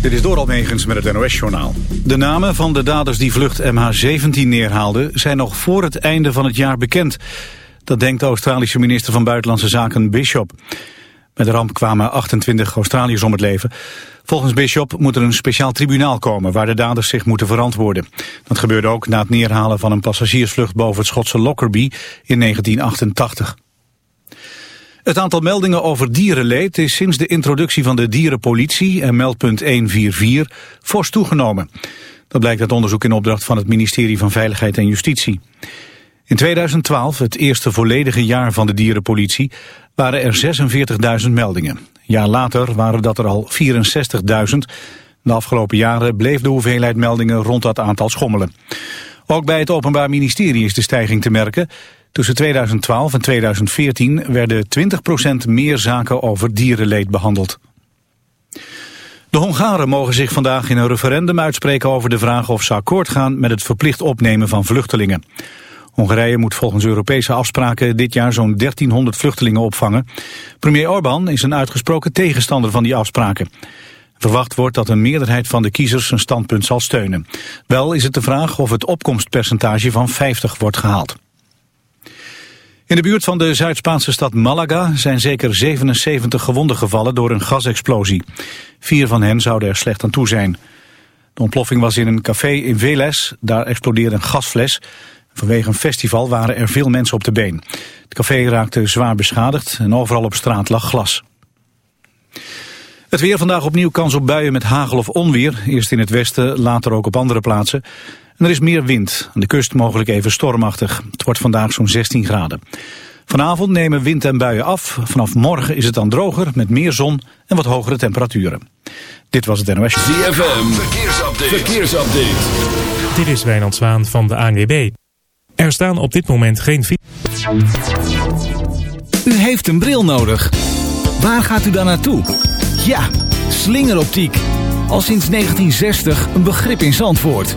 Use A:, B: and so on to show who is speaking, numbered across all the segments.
A: Dit is Doral Megens met het NOS-journaal. De namen van de daders die vlucht MH17 neerhaalden... zijn nog voor het einde van het jaar bekend. Dat denkt de Australische minister van Buitenlandse Zaken Bishop. Met de ramp kwamen 28 Australiërs om het leven. Volgens Bishop moet er een speciaal tribunaal komen... waar de daders zich moeten verantwoorden. Dat gebeurde ook na het neerhalen van een passagiersvlucht... boven het Schotse Lockerbie in 1988. Het aantal meldingen over dierenleed is sinds de introductie van de dierenpolitie en meldpunt 144 fors toegenomen. Dat blijkt uit onderzoek in opdracht van het ministerie van Veiligheid en Justitie. In 2012, het eerste volledige jaar van de dierenpolitie, waren er 46.000 meldingen. Een jaar later waren dat er al 64.000. De afgelopen jaren bleef de hoeveelheid meldingen rond dat aantal schommelen. Ook bij het Openbaar Ministerie is de stijging te merken. Tussen 2012 en 2014 werden 20% meer zaken over dierenleed behandeld. De Hongaren mogen zich vandaag in een referendum uitspreken over de vraag of ze akkoord gaan met het verplicht opnemen van vluchtelingen. Hongarije moet volgens Europese afspraken dit jaar zo'n 1300 vluchtelingen opvangen. Premier Orbán is een uitgesproken tegenstander van die afspraken. Verwacht wordt dat een meerderheid van de kiezers zijn standpunt zal steunen. Wel is het de vraag of het opkomstpercentage van 50 wordt gehaald. In de buurt van de Zuid-Spaanse stad Malaga zijn zeker 77 gewonden gevallen door een gasexplosie. Vier van hen zouden er slecht aan toe zijn. De ontploffing was in een café in Veles, daar explodeerde een gasfles. Vanwege een festival waren er veel mensen op de been. Het café raakte zwaar beschadigd en overal op straat lag glas. Het weer vandaag opnieuw kans op buien met hagel of onweer. Eerst in het westen, later ook op andere plaatsen. En er is meer wind. Aan de kust mogelijk even stormachtig. Het wordt vandaag zo'n 16 graden. Vanavond nemen wind en buien af. Vanaf morgen is het dan droger met meer zon en wat hogere temperaturen. Dit was het NOS.
B: ZFM, verkeersupdate. verkeersupdate.
C: Dit is Wijnand Zwaan van de ANWB. Er staan op dit moment geen...
D: U heeft een bril nodig. Waar gaat u dan naartoe? Ja, slingeroptiek. Al sinds 1960 een begrip in Zandvoort.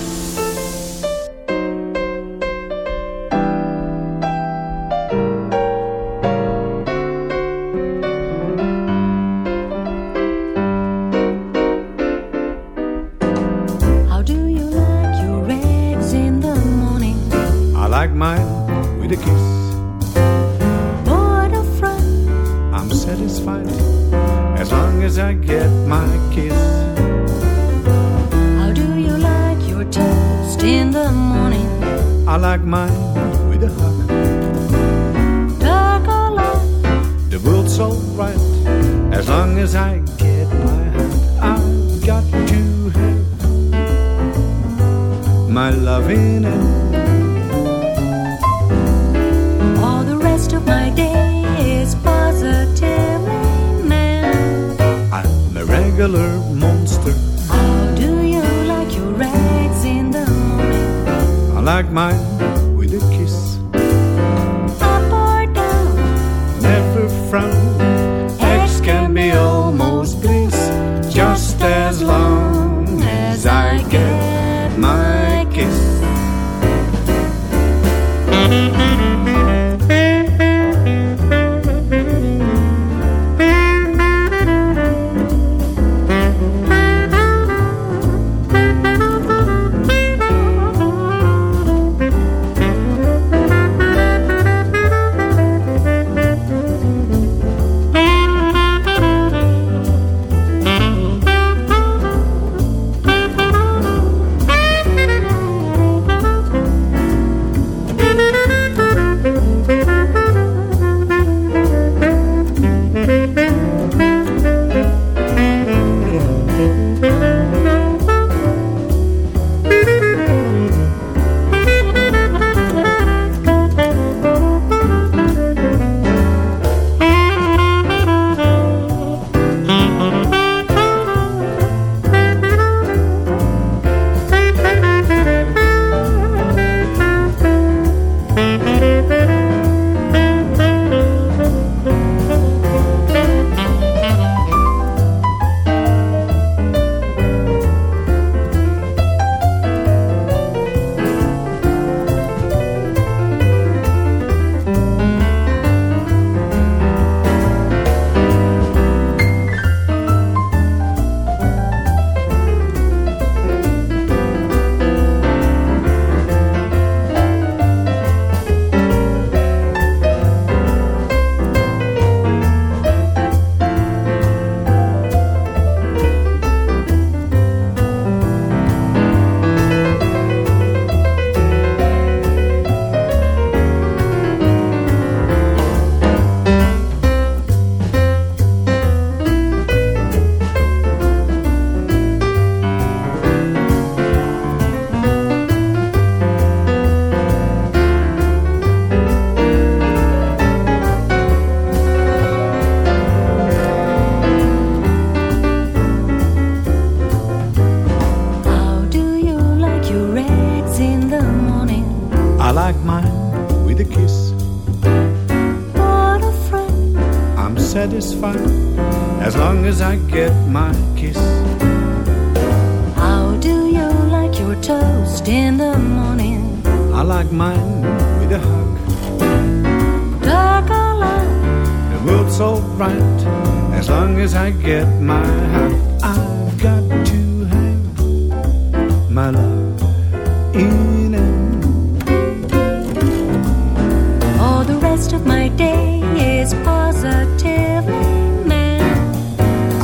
E: Like
F: mine with a hug.
E: Light?
F: The world's so bright as long as I get my hug. I've got to have my love in it.
E: All the rest of my day is positively man.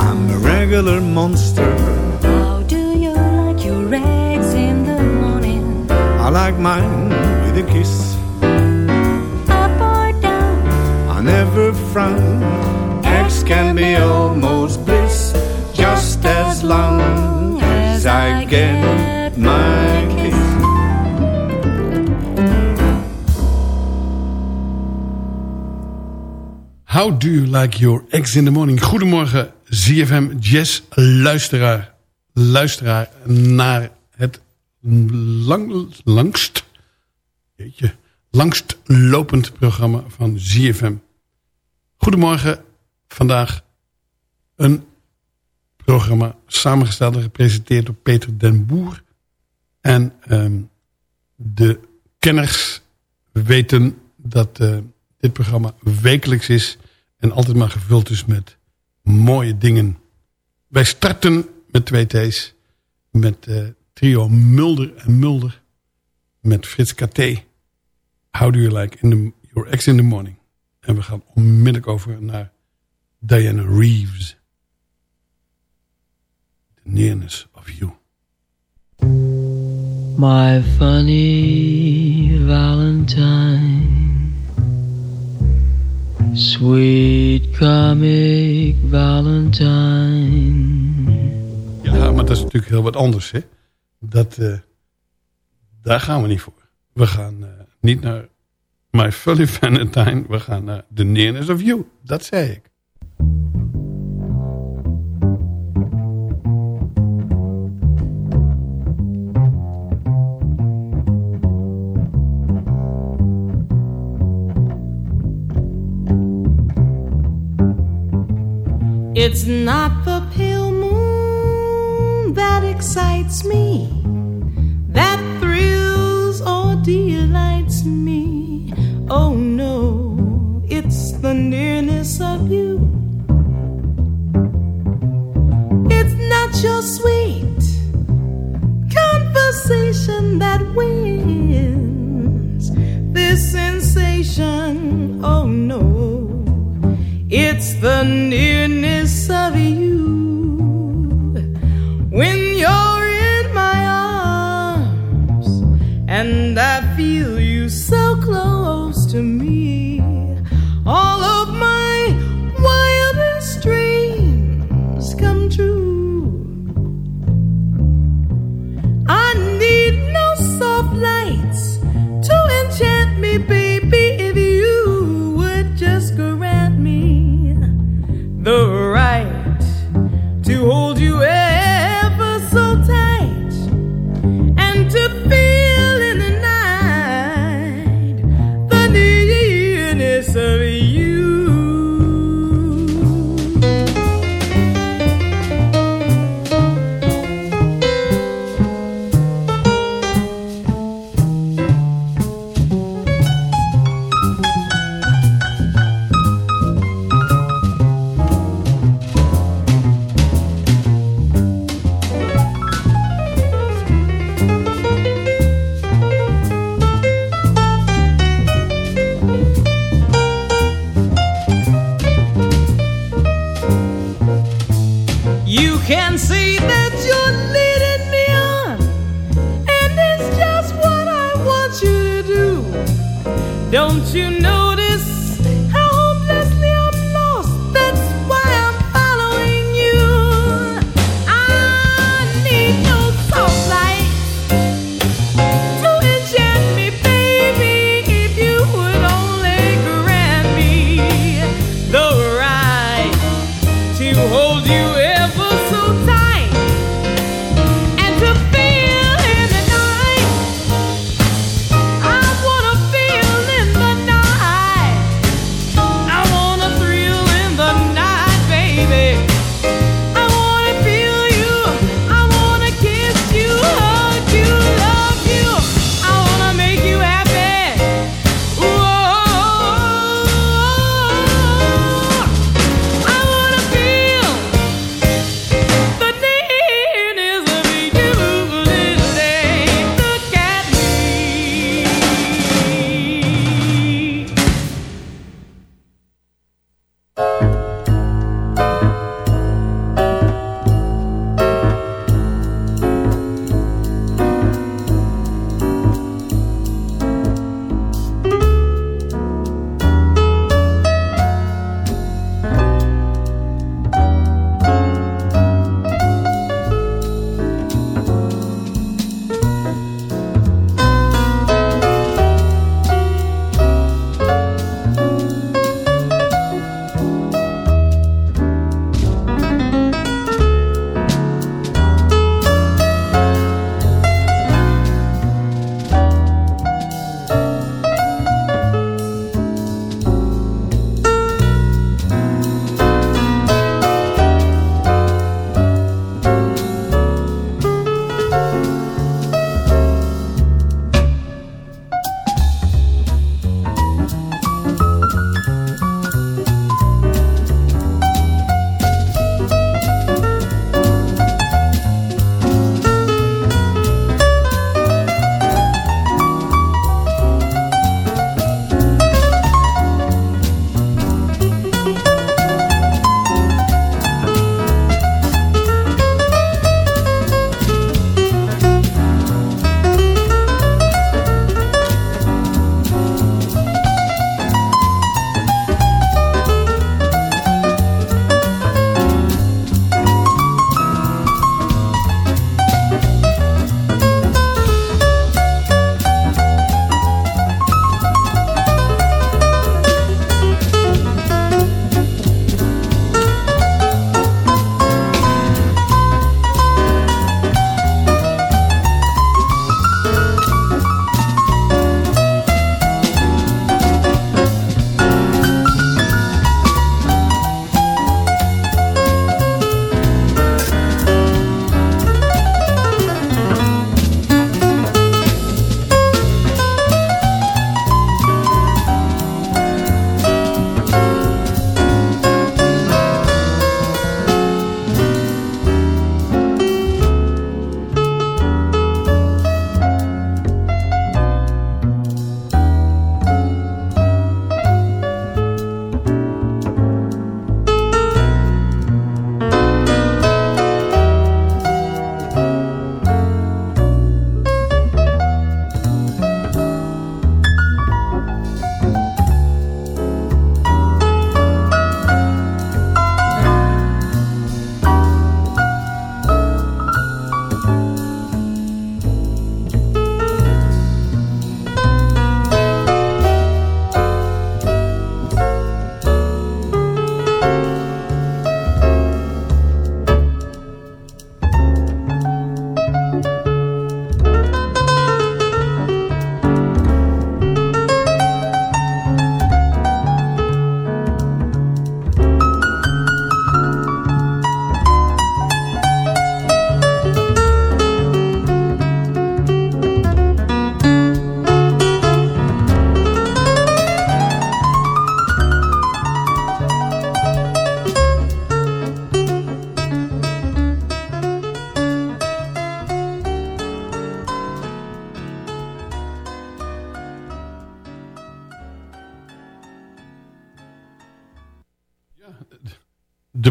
F: I'm a regular monster.
E: How do you like your eggs in the morning?
F: I like mine a kiss.
E: Up or down?
F: I never frown. X can be almost bliss, just as long as I get my kiss.
G: How do you like your eggs in the morning? Goedemorgen, ZFM Jazz luisteraar. Luisteraar naar het lang, langst, jeetje, langst lopend programma van ZFM. Goedemorgen, vandaag een programma samengesteld en gepresenteerd door Peter den Boer. En ehm, de kenners weten dat eh, dit programma wekelijks is en altijd maar gevuld is met mooie dingen. Wij starten met twee T's. Met eh, trio Mulder en Mulder. Met Frits KT. How do you like in the, your ex in the morning? En we gaan onmiddellijk over naar Diana Reeves. The nearness of you.
H: My funny Valentine, sweet comic Valentine.
G: Ja, maar dat is natuurlijk heel wat anders. Hè? Dat, eh, daar gaan we niet voor. We gaan eh, niet naar My Fully Valentine. We gaan naar The Nearness of You. Dat zei ik.
I: It's not the pale moon that excites me. delights me. Oh no, it's the nearness of you. It's not your sweet conversation that wins this sensation. Oh no, it's the nearness of you. When you're and I feel you so close to me.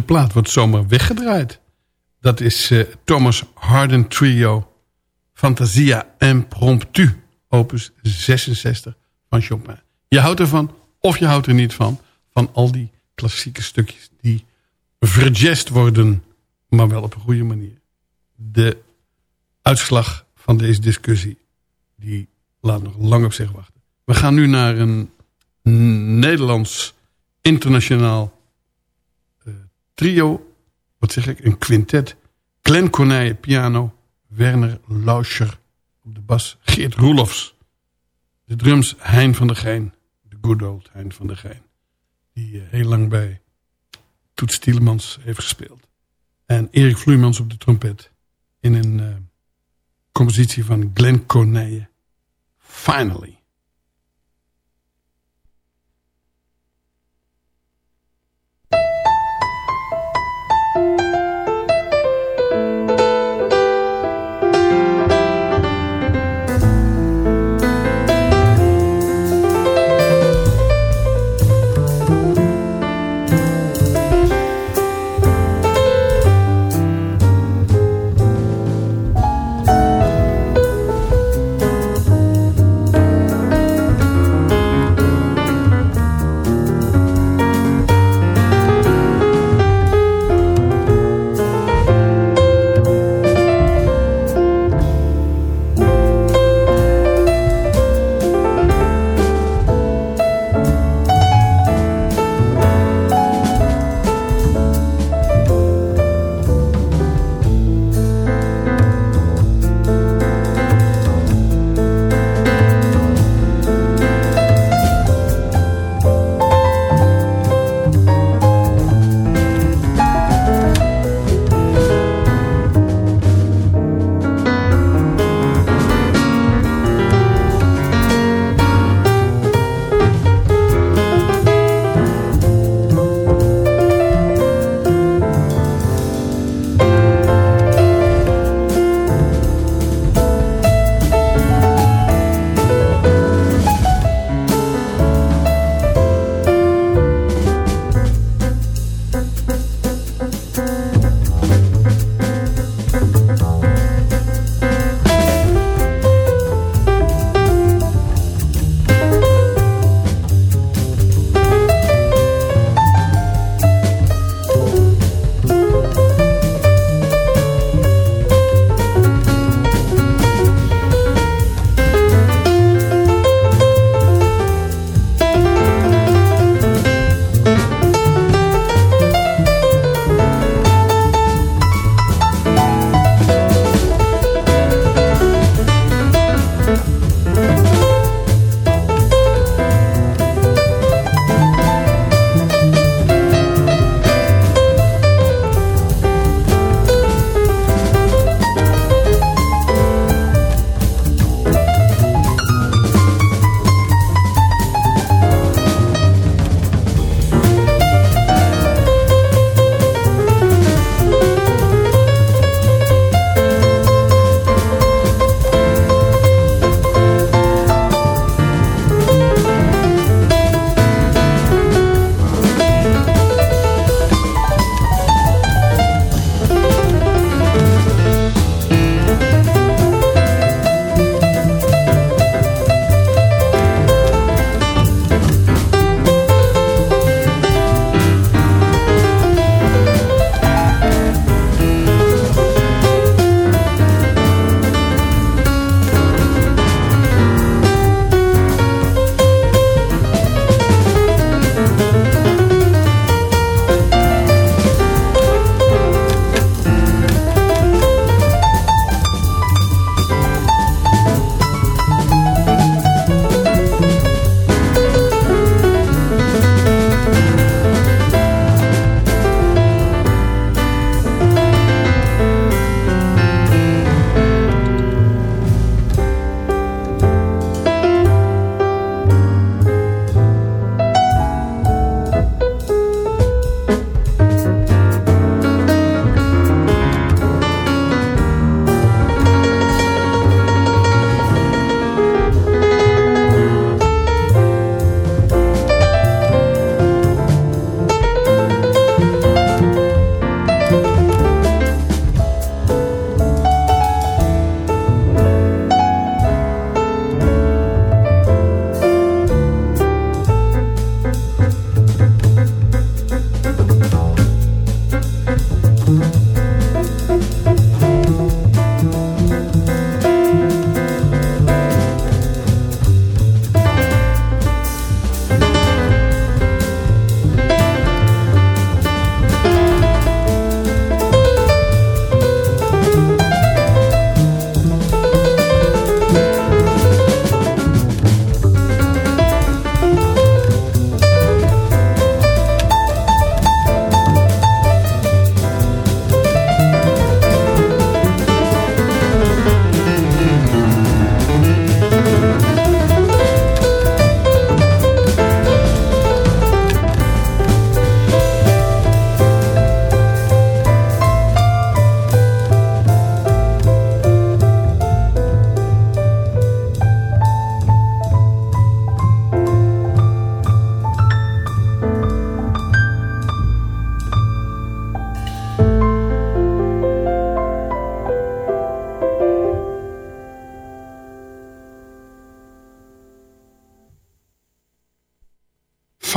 G: Plaat wordt zomaar weggedraaid. Dat is eh, Thomas Harden Trio Fantasia Impromptu, opus 66 van Chopin. Je houdt ervan of je houdt er niet van, van al die klassieke stukjes die verjest worden, maar wel op een goede manier. De uitslag van deze discussie, die laat nog lang op zich wachten. We gaan nu naar een Nederlands internationaal trio, wat zeg ik, een quintet. Glenn Corneille piano, Werner Lauscher op de bas, Geert Roelofs. De drums Hein van der Geijn, de good old Hein van der Geijn. Die eh, heel lang bij Toets Tielemans heeft gespeeld. En Erik Vloeimans op de trompet. In een uh, compositie van Glenn Corneille. Finally.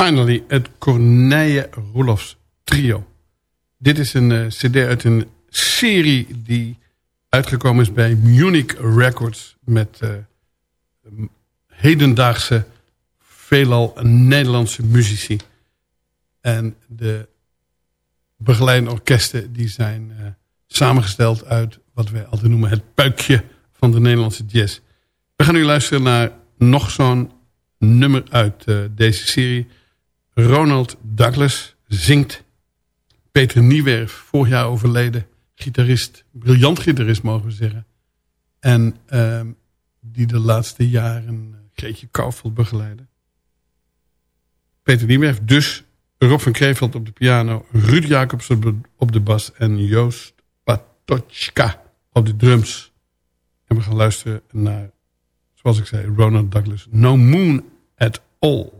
G: Finally, het Corneille Roelofs trio. Dit is een eh, cd uit een serie die uitgekomen is bij Munich Records... met eh, hedendaagse, veelal Nederlandse muzici. En de begeleidende orkesten die zijn eh, samengesteld uit wat wij altijd noemen het puikje van de Nederlandse jazz. We gaan nu luisteren naar nog zo'n nummer uit deze serie. Ronald Douglas zingt. Peter Niewerf, vorig jaar overleden. Gitarist, briljant gitarist mogen we zeggen. En uh, die de laatste jaren uh, Greetje Kouwveld begeleidde. Peter Niewerf, dus Rob van Kreeveld op de piano. Ruud Jacobs op de, op de bas. En Joost Patochka op de drums. En we gaan luisteren naar, zoals ik zei, Ronald Douglas. No Moon at All.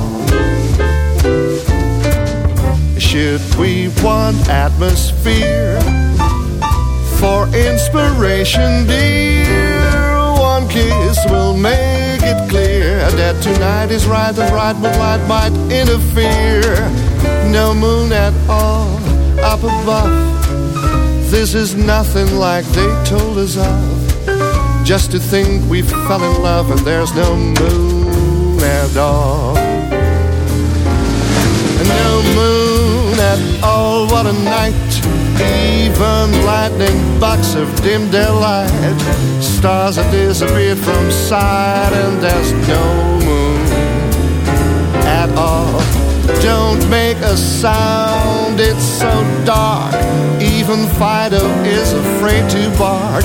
J: Should we want atmosphere for inspiration, dear? One kiss will make it clear that tonight is right and bright moonlight might interfere. No moon at all up above. This is nothing like they told us of. Just to think we fell in love and there's no moon at all. All, oh, what a night. Even lightning bugs have dimmed their light. Stars have disappeared from sight, and there's no moon at all. Don't make a sound, it's so dark. Even Fido is afraid to bark.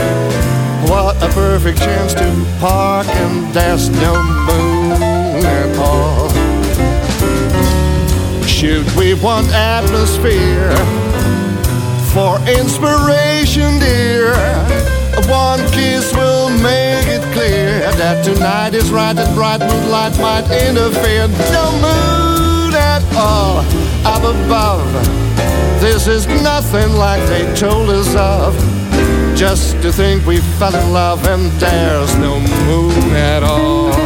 J: What a perfect chance to park, and there's no moon Should we want atmosphere for inspiration, dear? One kiss will make it clear that tonight is right and bright moonlight might interfere. No moon at all up above. This is nothing like they told us of. Just to think we fell in love and there's no moon at all.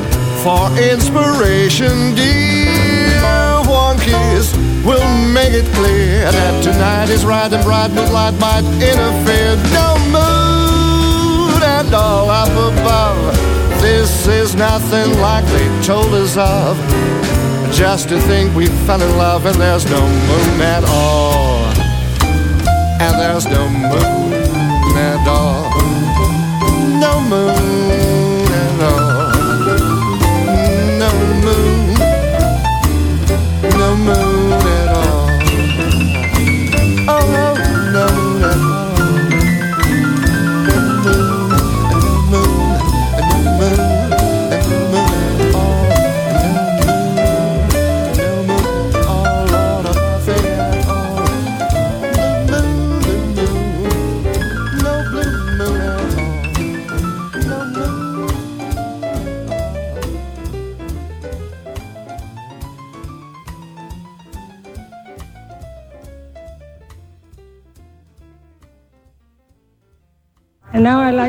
J: For inspiration, dear? One kiss will make it clear that tonight is right and bright moonlight might interfere. No moon and all up above. This is nothing like they told us of. Just to think we fell in love and there's no moon at all. And there's no moon at all. No moon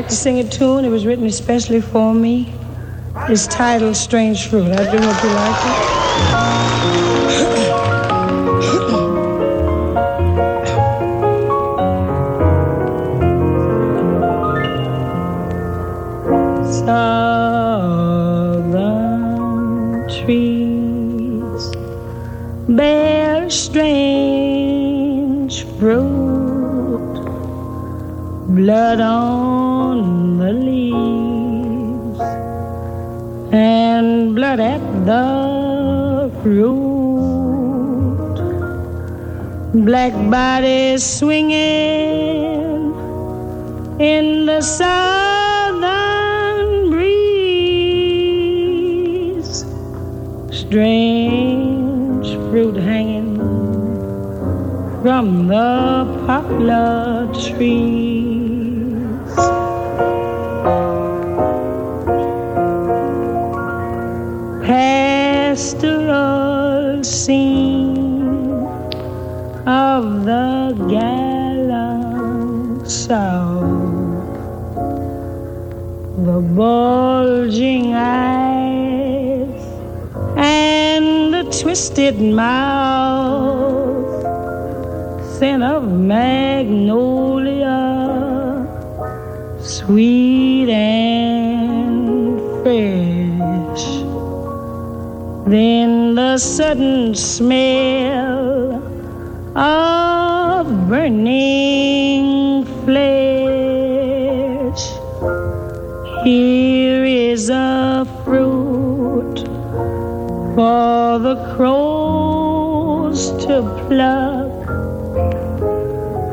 I: like to sing a tune. It was written especially for me. It's titled Strange Fruit. I do hope you like it. Black bodies swinging in the southern breeze. Strange fruit hanging from the poplar trees. South. The bulging eyes and the twisted mouth scent of magnolia, sweet and fresh. Then the sudden smell of burning for the crows to pluck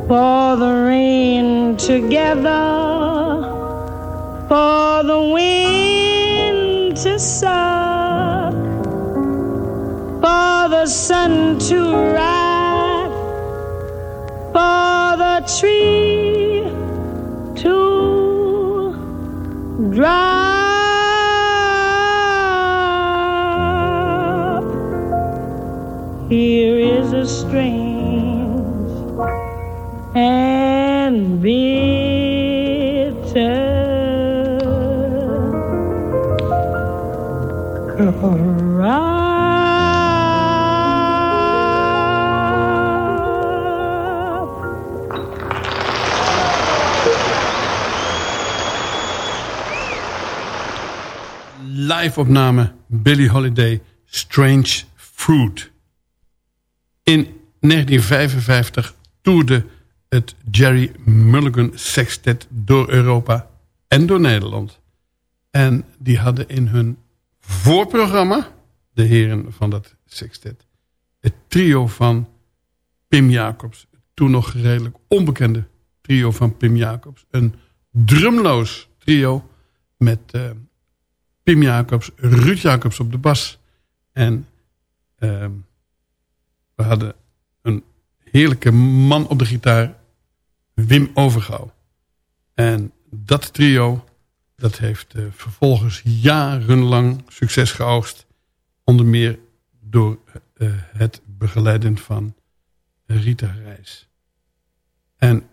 I: for the rain together, for the wind to suck, for the sun to rise, for the tree strange and bitter crop.
G: Live opname Billie Holiday Strange Fruit. In 1955 toerde het Jerry Mulligan Sextet door Europa en door Nederland. En die hadden in hun voorprogramma, de heren van dat sextet, het trio van Pim Jacobs. Toen nog redelijk onbekende trio van Pim Jacobs. Een drumloos trio met eh, Pim Jacobs, Ruud Jacobs op de bas En ehm, we hadden heerlijke man op de gitaar, Wim Overgouw. En dat trio, dat heeft eh, vervolgens jarenlang succes geoogst. Onder meer door eh, het begeleiden van Rita Reis. En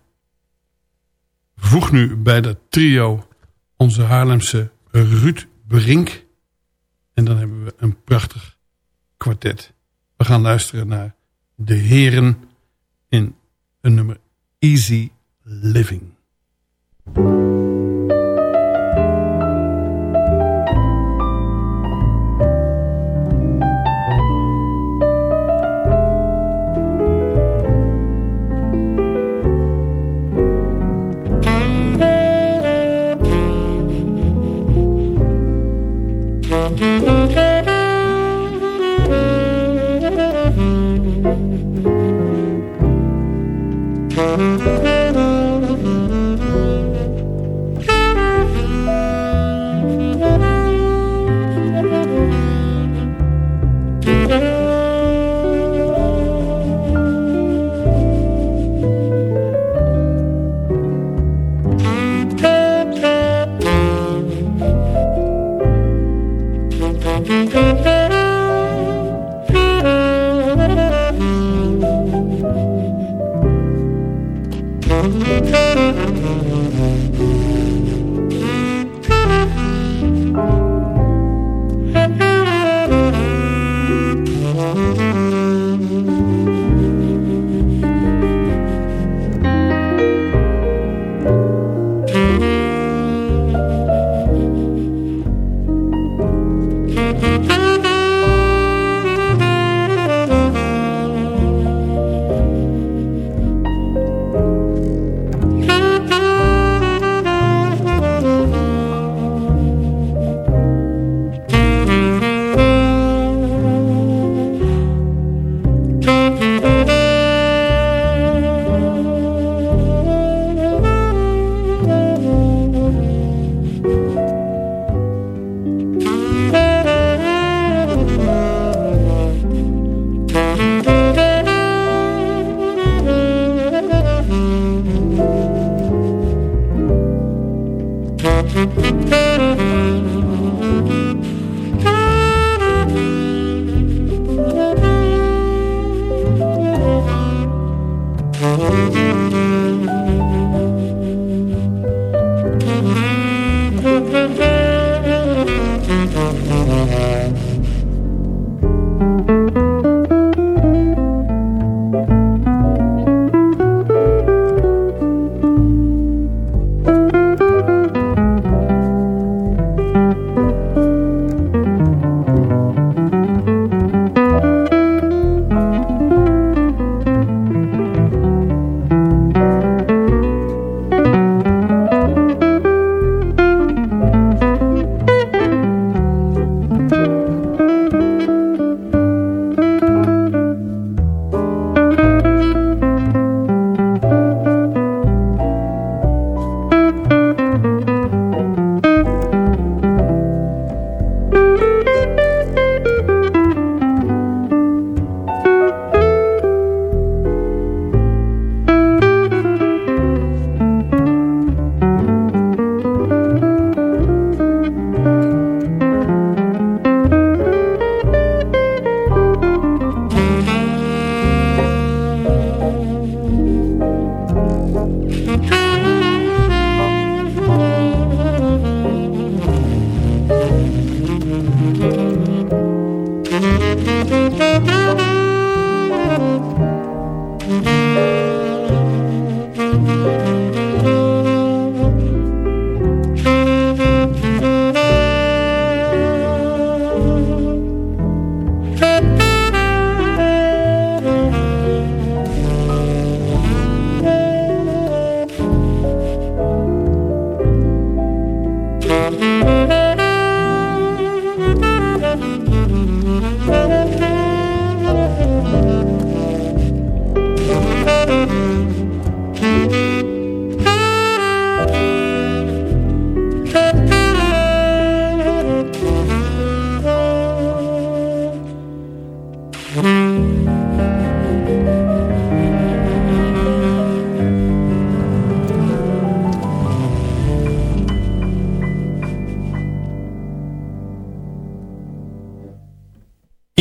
G: voeg nu bij dat trio onze Haarlemse Ruud Brink. En dan hebben we een prachtig kwartet. We gaan luisteren naar de heren in een nummer Easy Living.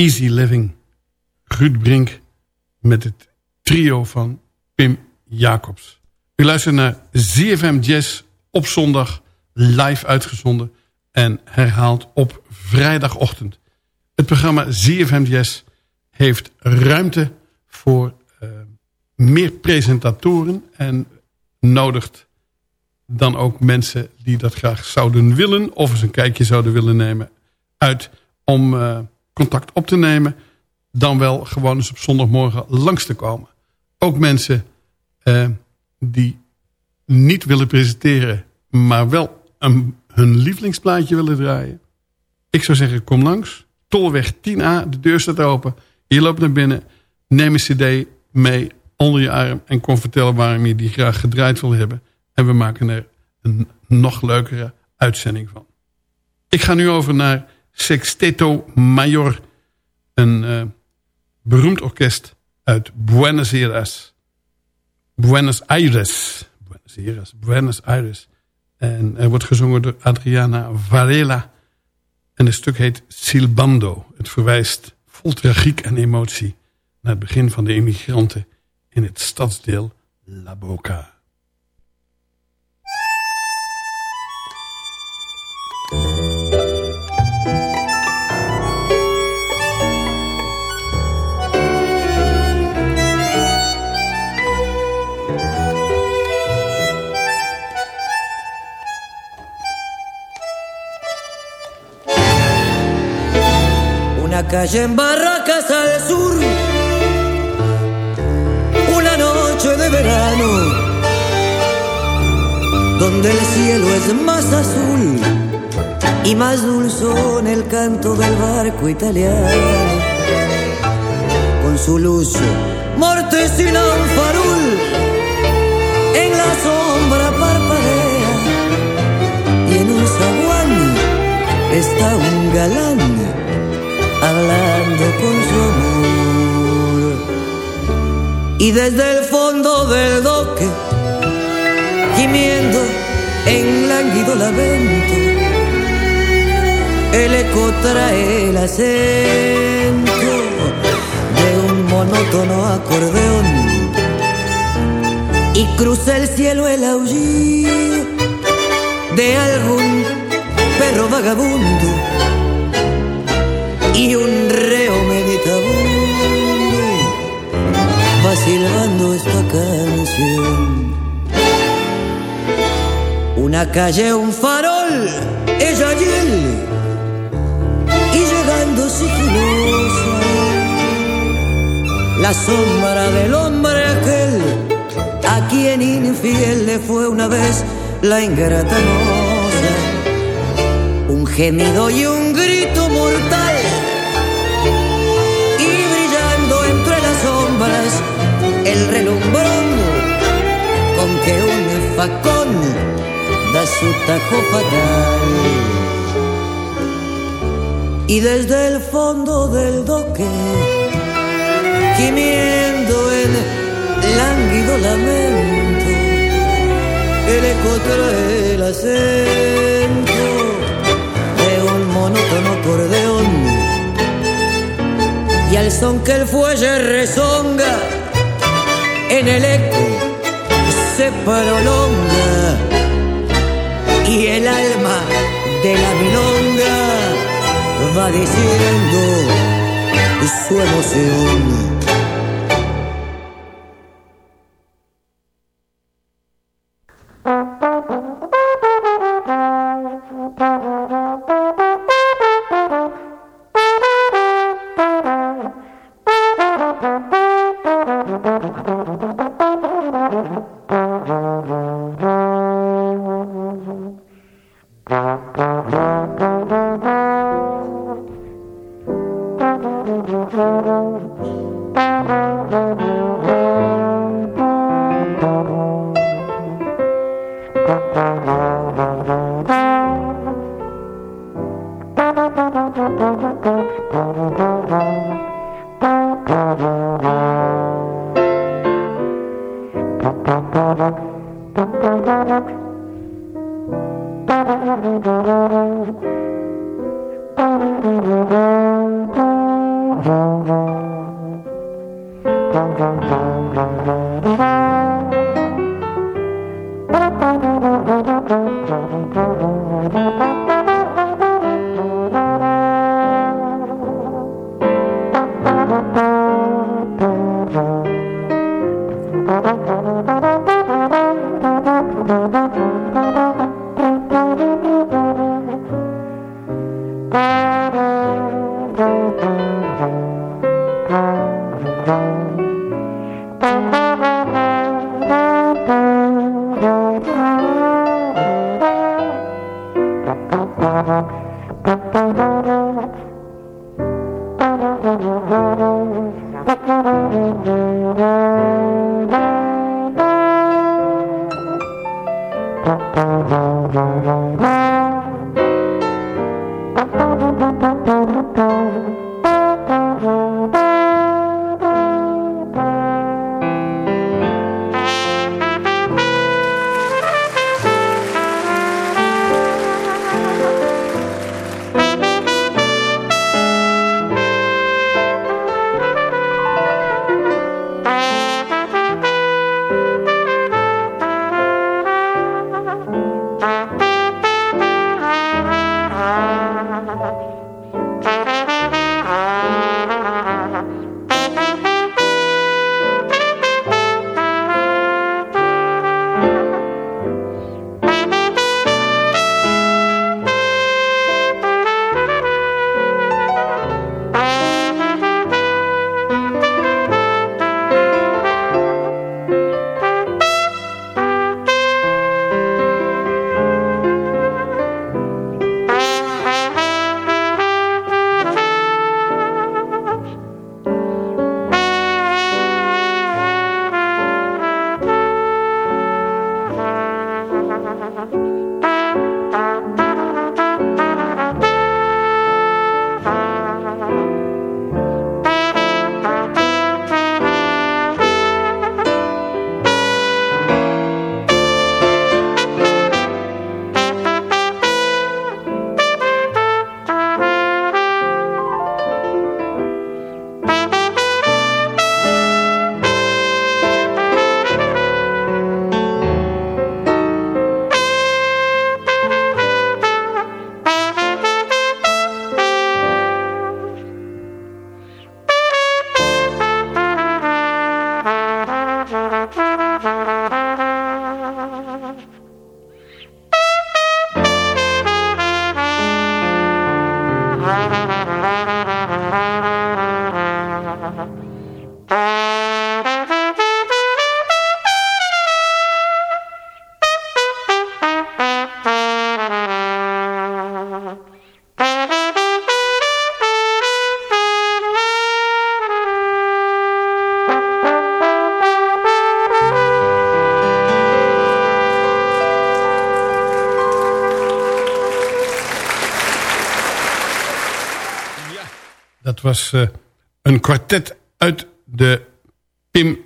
G: Easy Living. Ruud met het trio van Pim Jacobs. U luistert naar ZFM Jazz op zondag live uitgezonden en herhaald op vrijdagochtend. Het programma ZFM Jazz heeft ruimte voor uh, meer presentatoren en nodigt dan ook mensen die dat graag zouden willen... of eens een kijkje zouden willen nemen uit om uh, contact op te nemen... dan wel gewoon eens op zondagmorgen langs te komen. Ook mensen uh, die niet willen presenteren... maar wel een, hun lievelingsplaatje willen draaien. Ik zou zeggen, kom langs. Tolweg 10A, de deur staat open. Je loopt naar binnen, neem een cd mee onder je arm... en kom vertellen waarom je die graag gedraaid wil hebben. En we maken er een nog leukere uitzending van. Ik ga nu over naar Sexteto Mayor. Een uh, beroemd orkest uit Buenos Aires. Buenos Aires. Buenos Aires. Buenos Aires. En er wordt gezongen door Adriana Varela. En het stuk heet Silbando. Het verwijst vol tragiek en emotie... naar het begin van de immigranten in het stadsdeel La Boca.
K: Calle en Barracas al sur, una noche de verano, donde el cielo es más azul y más dulzón el canto del barco italiano, con su luz mortecina un farol, en la sombra parpadea y en un zaguán está un galán hablando con su amor. Y desde el fondo del doque, gimiendo en lánguido lamento, el eco trae el acento de un monótono acordeón y cruza el cielo el aullido de algún perro vagabundo y un reo meditabundo va silbando esta canción. Una calle, un farol, ella y él, y llegando sigilosa, la sombra del hombre aquel, a quien infiel le fue una vez la ingrata. Un gemido y un grito mortal da su tajo fatal. Y desde el fondo del doque, gimiendo en lánguido lamento, el eco trae el acento de un monótono acordeón y al son que el fuelle rezonga en el eco se prolonga y el alma de la milonga va diciendo su emoción.
G: Dat was eh, een kwartet uit de Pim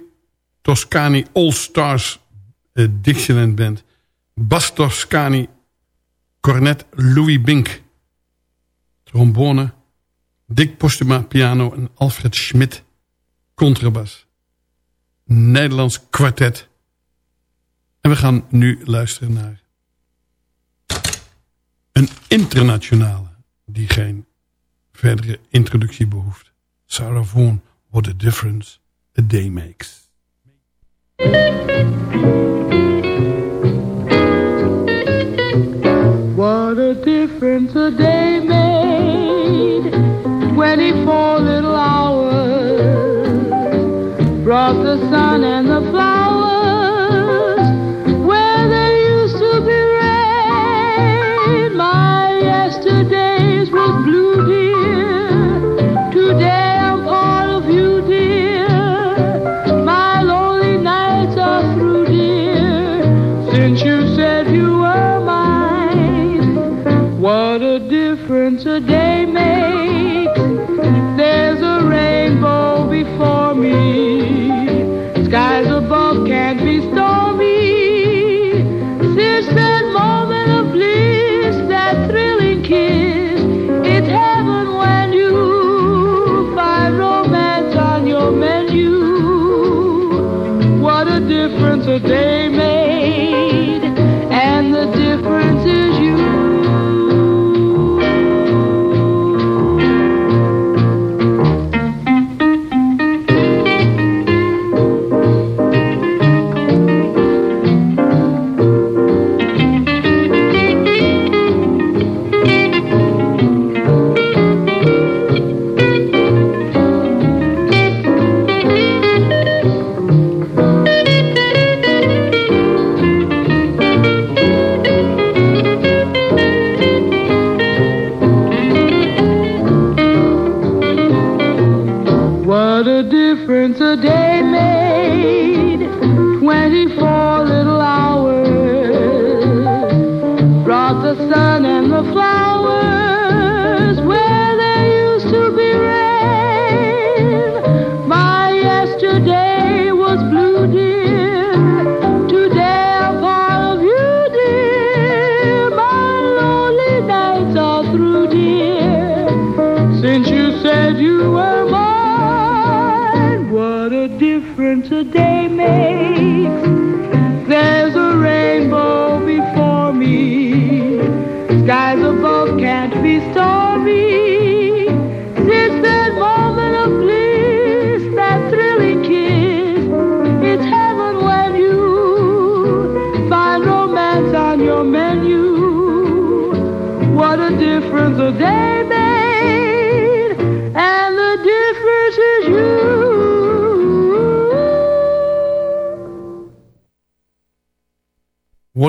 G: Toscani All Stars eh, Dixieland Band. Bas Toscani, cornet Louis Bink, trombone, Dick Postuma piano en Alfred Schmidt contrabas. Nederlands kwartet. En we gaan nu luisteren naar een internationale die geen verdere introductie behoeft. Sarah Vaughan, What a Difference a Day Makes.
I: What a difference a day made. Twenty-four little hours brought the sun and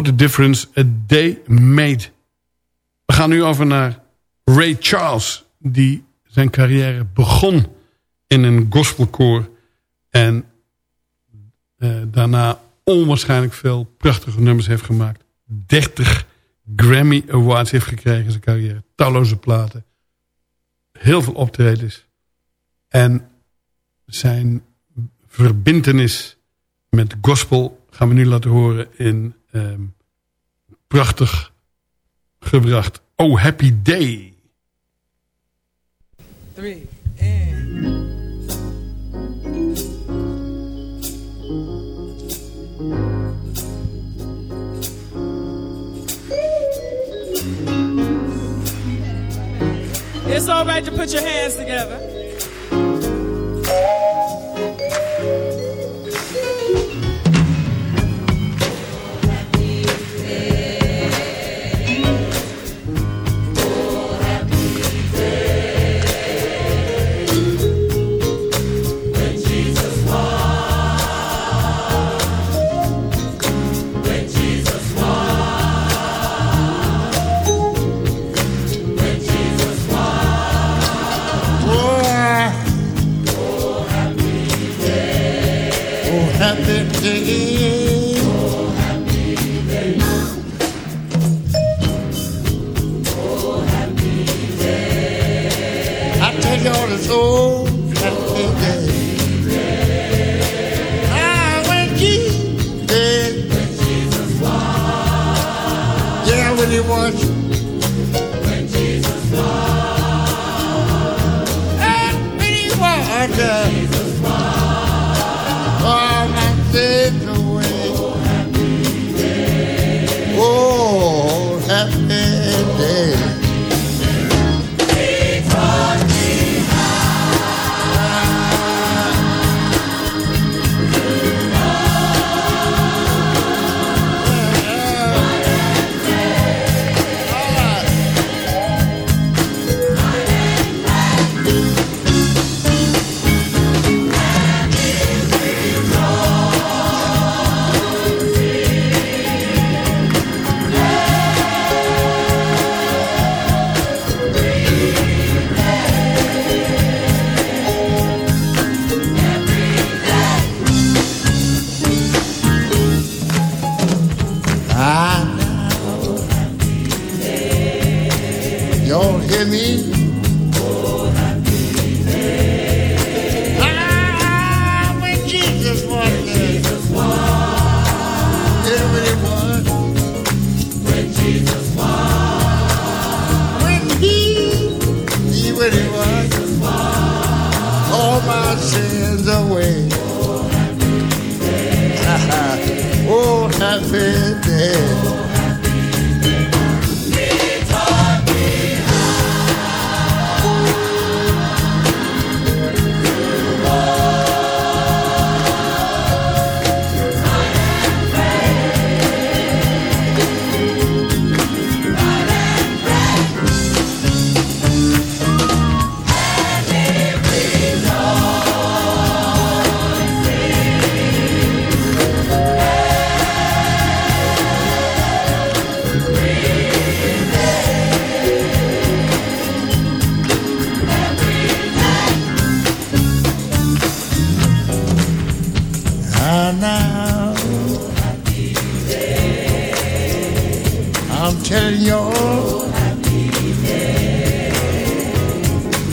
G: What difference a day made. We gaan nu over naar Ray Charles. Die zijn carrière begon in een gospelkoor. En eh, daarna onwaarschijnlijk veel prachtige nummers heeft gemaakt. 30 Grammy Awards heeft gekregen in zijn carrière. Talloze platen. Heel veel optredens. En zijn verbintenis met gospel gaan we nu laten horen in ehm, prachtig gebracht. Oh Happy Day.
L: Three. It's all right to put your hands together.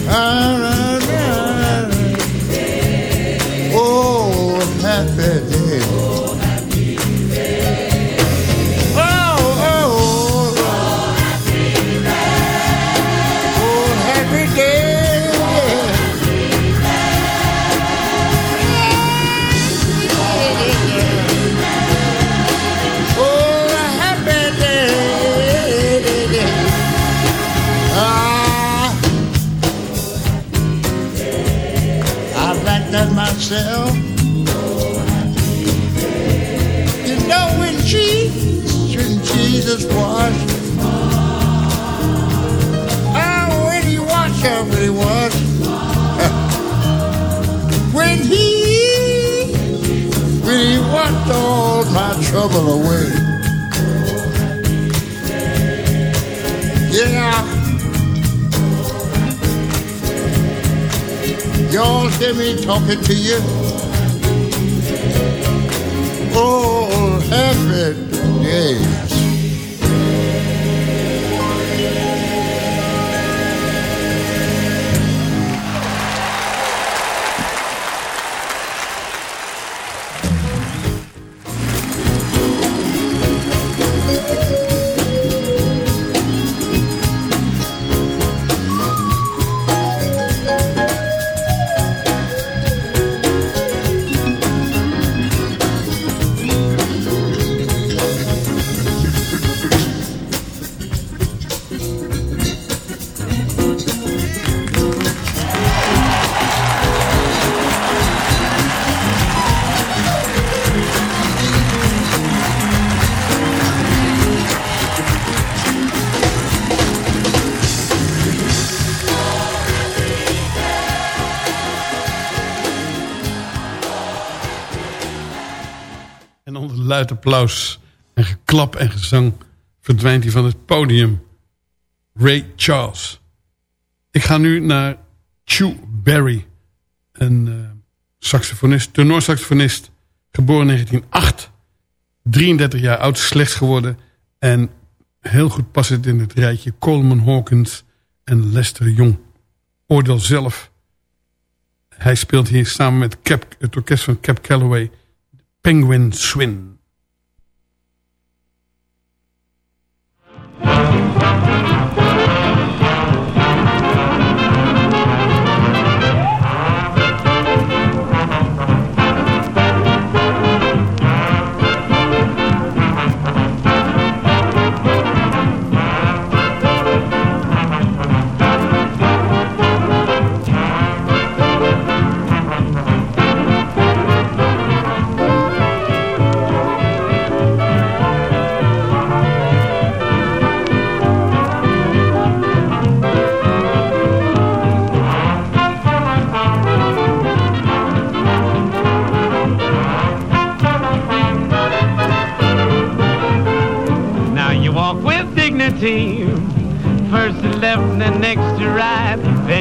M: around. Trouble away. Yeah. Y'all hear me talking to you? Oh, happy days.
G: Luid applaus en geklap en gezang verdwijnt hij van het podium. Ray Charles. Ik ga nu naar Chu Berry. Een eh, saxofonist. Geboren in 1908. 33 jaar oud, slechts geworden. En heel goed passend in het rijtje Coleman Hawkins en Lester Young. Oordeel zelf. Hij speelt hier samen met Cap, het orkest van Cap Calloway... Penguin Swing.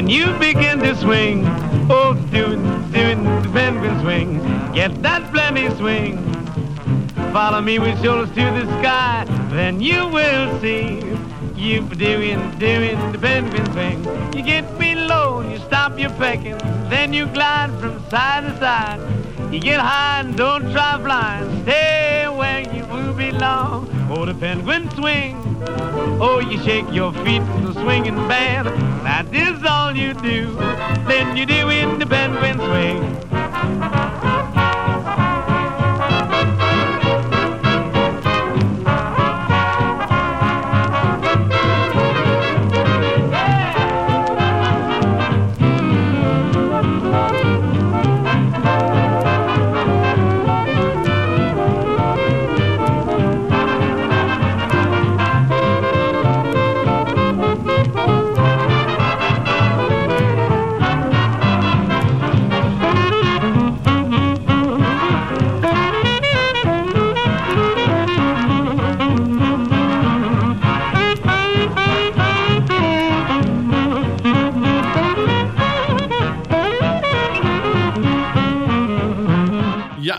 N: You begin to swing, oh, doing, doing the penguin swing. Get that blenny swing. Follow me with shoulders to the sky, then you will see. You doing, doing the penguin swing. You get below you stop your pecking, then you glide from side to side. You get high and don't try flying, stay where you will belong. Oh, the penguin swing. Oh, you shake your feet to the swinging band. That is all you do. Then you do in the penguin swing.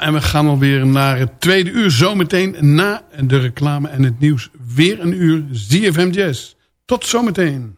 G: En we gaan alweer naar het tweede uur. Zometeen na de reclame en het nieuws. Weer een uur ZFM Jazz. Tot zometeen.